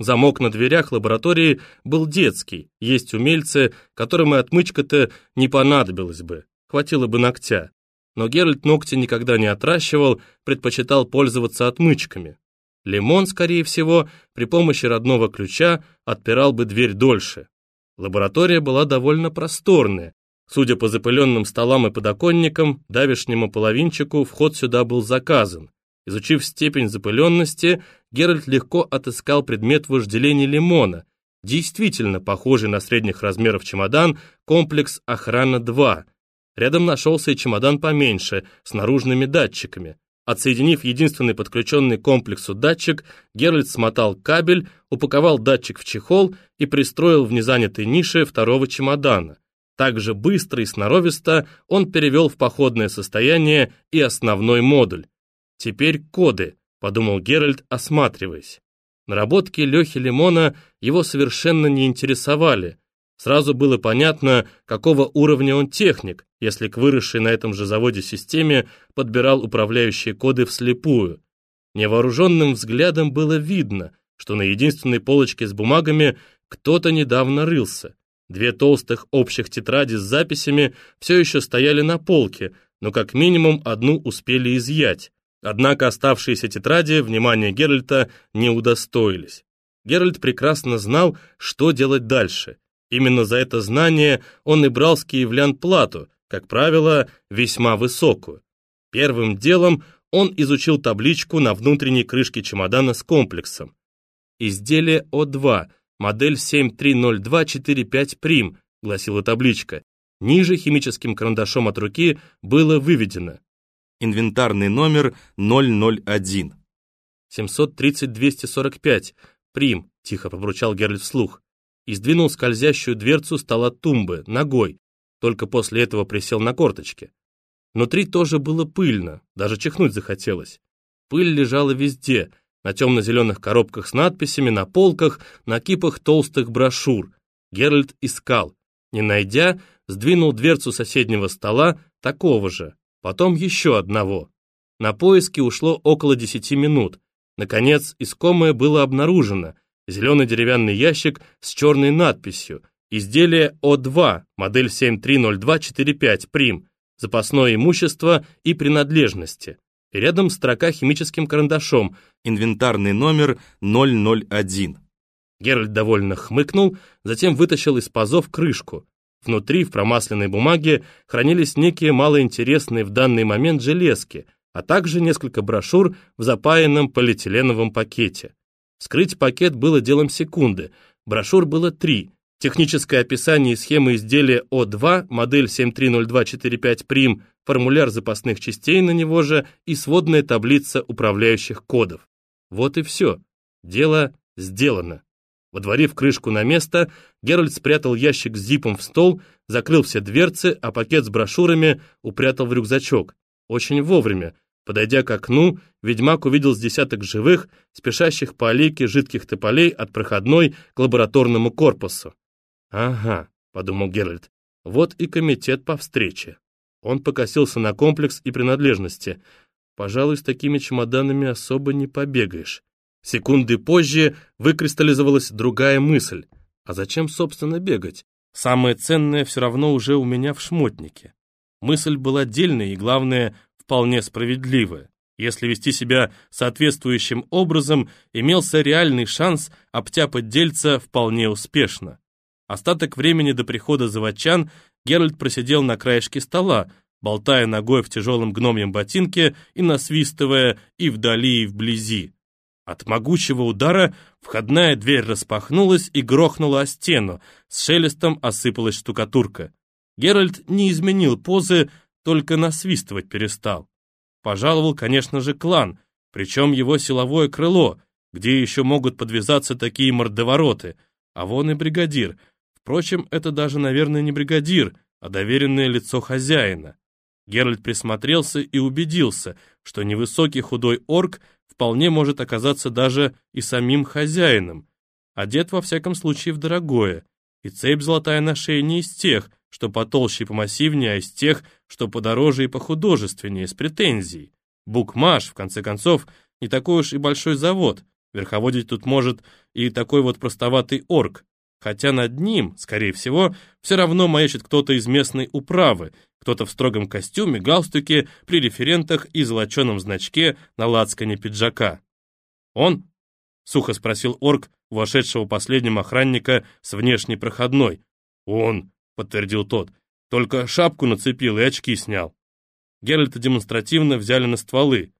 Замок на дверях лаборатории был детский, есть умельцы, которым и отмычка-то не понадобилась бы, хватило бы ногтя. Но Геральт ногти никогда не отращивал, предпочитал пользоваться отмычками. Лимон, скорее всего, при помощи родного ключа отпирал бы дверь дольше. Лаборатория была довольно просторная. Судя по запыленным столам и подоконникам, давешнему половинчику вход сюда был заказан. Изучив степень запыленности, Геральт легко отыскал предмет вожделения лимона, действительно похожий на средних размеров чемодан, комплекс «Охрана-2». Рядом нашелся и чемодан поменьше, с наружными датчиками. Отсоединив единственный подключенный к комплексу датчик, Геральт смотал кабель, упаковал датчик в чехол и пристроил в незанятой нише второго чемодана. Также быстро и сноровисто он перевел в походное состояние и основной модуль. Теперь коды, подумал Геральт, осматриваясь. Наработки Лехи Лимона его совершенно не интересовали. Сразу было понятно, какого уровня он техник, если к выросшей на этом же заводе системе подбирал управляющие коды вслепую. Невооруженным взглядом было видно, что на единственной полочке с бумагами кто-то недавно рылся. Две толстых общих тетради с записями все еще стояли на полке, но как минимум одну успели изъять. Однако оставшиеся тетради внимания Геральта не удостоились. Геральт прекрасно знал, что делать дальше. Именно за это знание он и брал с киевлян плату, как правило, весьма высокую. Первым делом он изучил табличку на внутренней крышке чемодана с комплексом. «Изделие О2, модель 730245 прим», гласила табличка. Ниже химическим карандашом от руки было выведено инвентарный номер 001. 730-245, прим, тихо побручал Геральт вслух, и сдвинул скользящую дверцу стола тумбы, ногой, только после этого присел на корточки. Внутри тоже было пыльно, даже чихнуть захотелось. Пыль лежала везде, на темно-зеленых коробках с надписями, на полках, на кипах толстых брошюр. Геральт искал. Не найдя, сдвинул дверцу соседнего стола, такого же, потом еще одного. На поиски ушло около 10 минут. Наконец, искомое было обнаружено. Зеленый деревянный ящик с черной надписью. Изделие О2, модель 730245 прим. Запасное имущество и принадлежности. Рядом строка химическим карандашом. Инвентарный номер 001. Геральт довольно хмыкнул, затем вытащил из пазов крышку. Внутри, в промасленной бумаге, хранились некие малоинтересные в данный момент железки, а также несколько брошюр в запаянном полиэтиленовом пакете. Скрыть пакет было делом секунды. Брошюр было три. Техническое описание схемы изделия О2, модель 730245 прим, формуляр запасных частей на него же и сводная таблица управляющих кодов. Вот и все. Дело сделано. Водворив крышку на место, Геральт спрятал ящик с зипом в стол, закрыл все дверцы, а пакет с брошюрами упрятал в рюкзачок. Очень вовремя. Подойдя к окну, ведьмак увидел с десяток живых, спешащих по аллейке жидких тополей от проходной к лабораторному корпусу. «Ага», — подумал Геральт, — «вот и комитет по встрече». Он покосился на комплекс и принадлежности. «Пожалуй, с такими чемоданами особо не побегаешь». Секунды позже выкристаллизовалась другая мысль. А зачем, собственно, бегать? Самое ценное все равно уже у меня в шмотнике. Мысль была дельная и, главное, вполне справедливая. Если вести себя соответствующим образом, имелся реальный шанс обтяпать дельца вполне успешно. Остаток времени до прихода заводчан Геральт просидел на краешке стола, болтая ногой в тяжелом гномьем ботинке и насвистывая и вдали, и вблизи. От могучего удара входная дверь распахнулась и грохнула о стену, с шелестом осыпалась штукатурка. Геральт не изменил позы, только насвистывать перестал. Пожаловал, конечно же, клан, причем его силовое крыло, где еще могут подвязаться такие мордовороты, а вон и бригадир. Впрочем, это даже, наверное, не бригадир, а доверенное лицо хозяина. Геральт присмотрелся и убедился, что невысокий худой орк вполне может оказаться даже и самим хозяином. Одет во всяком случае в дорогое, и цепь золотая на шее не из тех, что потолще и помассивнее, а из тех, что подороже и похудожественнее, с претензией. Букмаш, в конце концов, не такой уж и большой завод, Верховодить тут может и такой вот простоватый орк, хотя над ним, скорее всего, все равно маячит кто-то из местной управы, кто-то в строгом костюме, галстуке, при референтах и золоченом значке на лацкане пиджака. «Он?» — сухо спросил орк, вошедшего последним охранника с внешней проходной. «Он», — подтвердил тот, — «только шапку нацепил и очки снял». Геральта демонстративно взяли на стволы.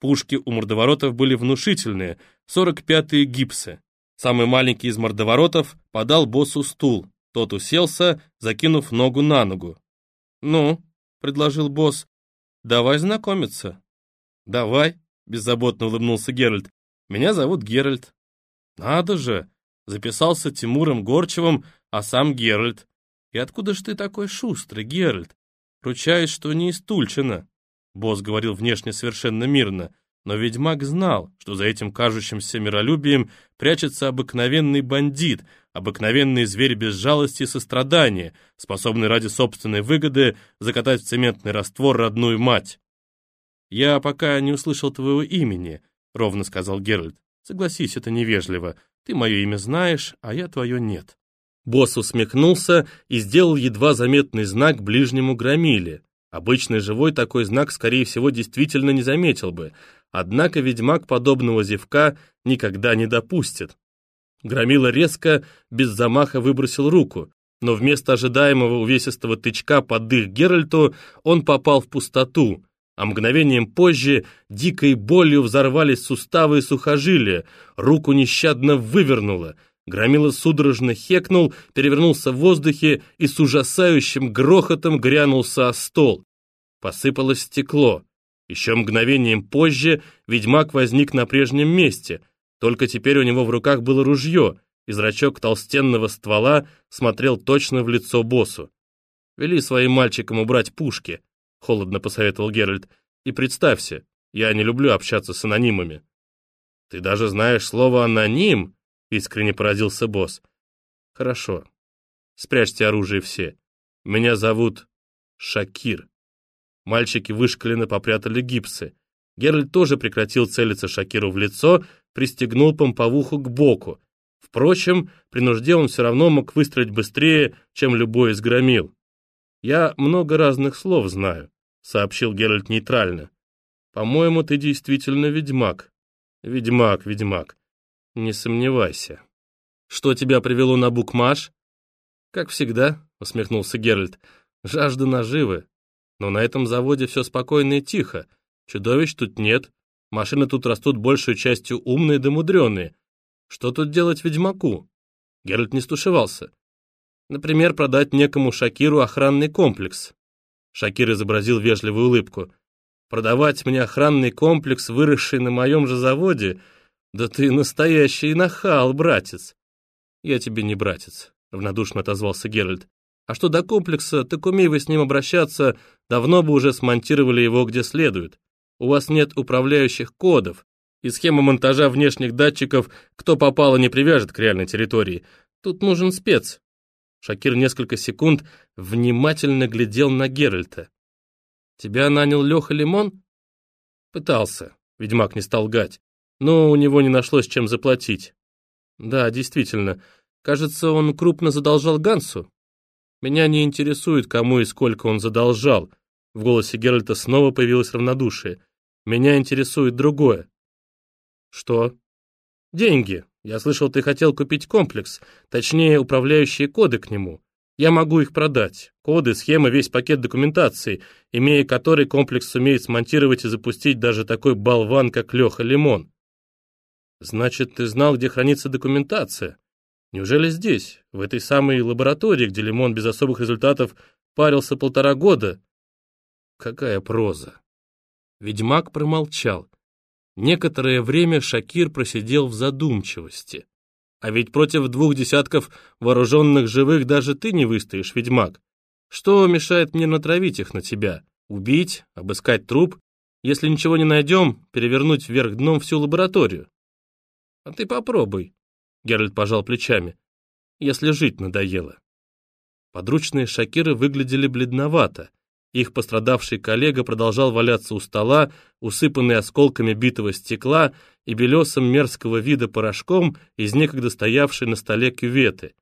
Пушки у мордоворотов были внушительные, 45-е гипсы. Самый маленький из мордоворотов подал боссу стул. Тот уселся, закинув ногу на ногу. «Ну», — предложил босс, — «давай знакомиться». «Давай», — беззаботно улыбнулся Геральт. «Меня зовут Геральт». «Надо же!» — записался Тимуром Горчевым, а сам Геральт. «И откуда ж ты такой шустрый, Геральт? Ручаюсь, что не из Тульчина». Босс говорил внешне совершенно мирно, но ведьмак знал, что за этим кажущимся миролюбием прячется обыкновенный бандит, обыкновенный зверь без жалости и сострадания, способный ради собственной выгоды закатать в цементный раствор родную мать. «Я пока не услышал твоего имени», — ровно сказал Геральт. «Согласись, это невежливо. Ты мое имя знаешь, а я твое нет». Босс усмехнулся и сделал едва заметный знак ближнему громиле. Обычный живой такой знак, скорее всего, действительно не заметил бы, однако ведьмак подобного зевка никогда не допустит. Громила резко, без замаха выбросил руку, но вместо ожидаемого увесистого тычка под дых Геральту он попал в пустоту, а мгновением позже дикой болью взорвались суставы и сухожилия, руку нещадно вывернуло, Громила судорожно хекнул, перевернулся в воздухе и с ужасающим грохотом грянулся о стол. Посыпалось стекло. Еще мгновением позже ведьмак возник на прежнем месте, только теперь у него в руках было ружье, и зрачок толстенного ствола смотрел точно в лицо боссу. «Вели своим мальчикам убрать пушки», — холодно посоветовал Геральт, «и представься, я не люблю общаться с анонимами». «Ты даже знаешь слово «аноним»?» — искренне поразился босс. «Хорошо. Спрячьте оружие все. Меня зовут Шакир». Мальчики вышкаленно попрятали гипсы. Геральт тоже прекратил целиться Шакиру в лицо, пристегнул помповуху к боку. Впрочем, при он все равно мог выстрелить быстрее, чем любой из громил. «Я много разных слов знаю», — сообщил Геральт нейтрально. «По-моему, ты действительно ведьмак». «Ведьмак, ведьмак. Не сомневайся». «Что тебя привело на букмаш?» «Как всегда», — усмехнулся Геральт. «Жажда наживы. Но на этом заводе все спокойно и тихо. Чудовищ тут нет. Машины тут растут большей частью умные да мудреные. Что тут делать ведьмаку? Геральт не стушевался. Например, продать некому Шакиру охранный комплекс. Шакир изобразил вежливую улыбку. Продавать мне охранный комплекс, выросший на моем же заводе? Да ты настоящий нахал, братец. Я тебе не братец, равнодушно отозвался Геральт. А что до комплекса, так умей вы с ним обращаться, давно бы уже смонтировали его где следует. У вас нет управляющих кодов, и схема монтажа внешних датчиков кто попало не привяжет к реальной территории. Тут нужен спец. Шакир несколько секунд внимательно глядел на Геральта. «Тебя нанял Леха Лимон?» «Пытался», — ведьмак не стал гать, но у него не нашлось чем заплатить. «Да, действительно, кажется, он крупно задолжал Гансу». Меня не интересует, кому и сколько он задолжал. В голосе Геральта снова появилось равнодушие. Меня интересует другое. Что? Деньги. Я слышал, ты хотел купить комплекс, точнее, управляющие коды к нему. Я могу их продать. Коды, схемы, весь пакет документации, имея который комплекс сумеет смонтировать и запустить даже такой болван, как Леха Лимон. Значит, ты знал, где хранится документация? Неужели здесь, в этой самой лаборатории, где Лимон без особых результатов парился полтора года? Какая проза! Ведьмак промолчал. Некоторое время Шакир просидел в задумчивости. А ведь против двух десятков вооруженных живых даже ты не выстоишь, ведьмак. Что мешает мне натравить их на тебя? Убить, обыскать труп? Если ничего не найдем, перевернуть вверх дном всю лабораторию. А ты попробуй. Геральт пожал плечами. «Если жить надоело». Подручные Шакиры выглядели бледновато. Их пострадавший коллега продолжал валяться у стола, усыпанный осколками битого стекла и белесым мерзкого вида порошком из некогда стоявшей на столе кюветы.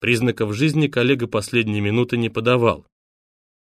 Признаков жизни коллега последние минуты не подавал.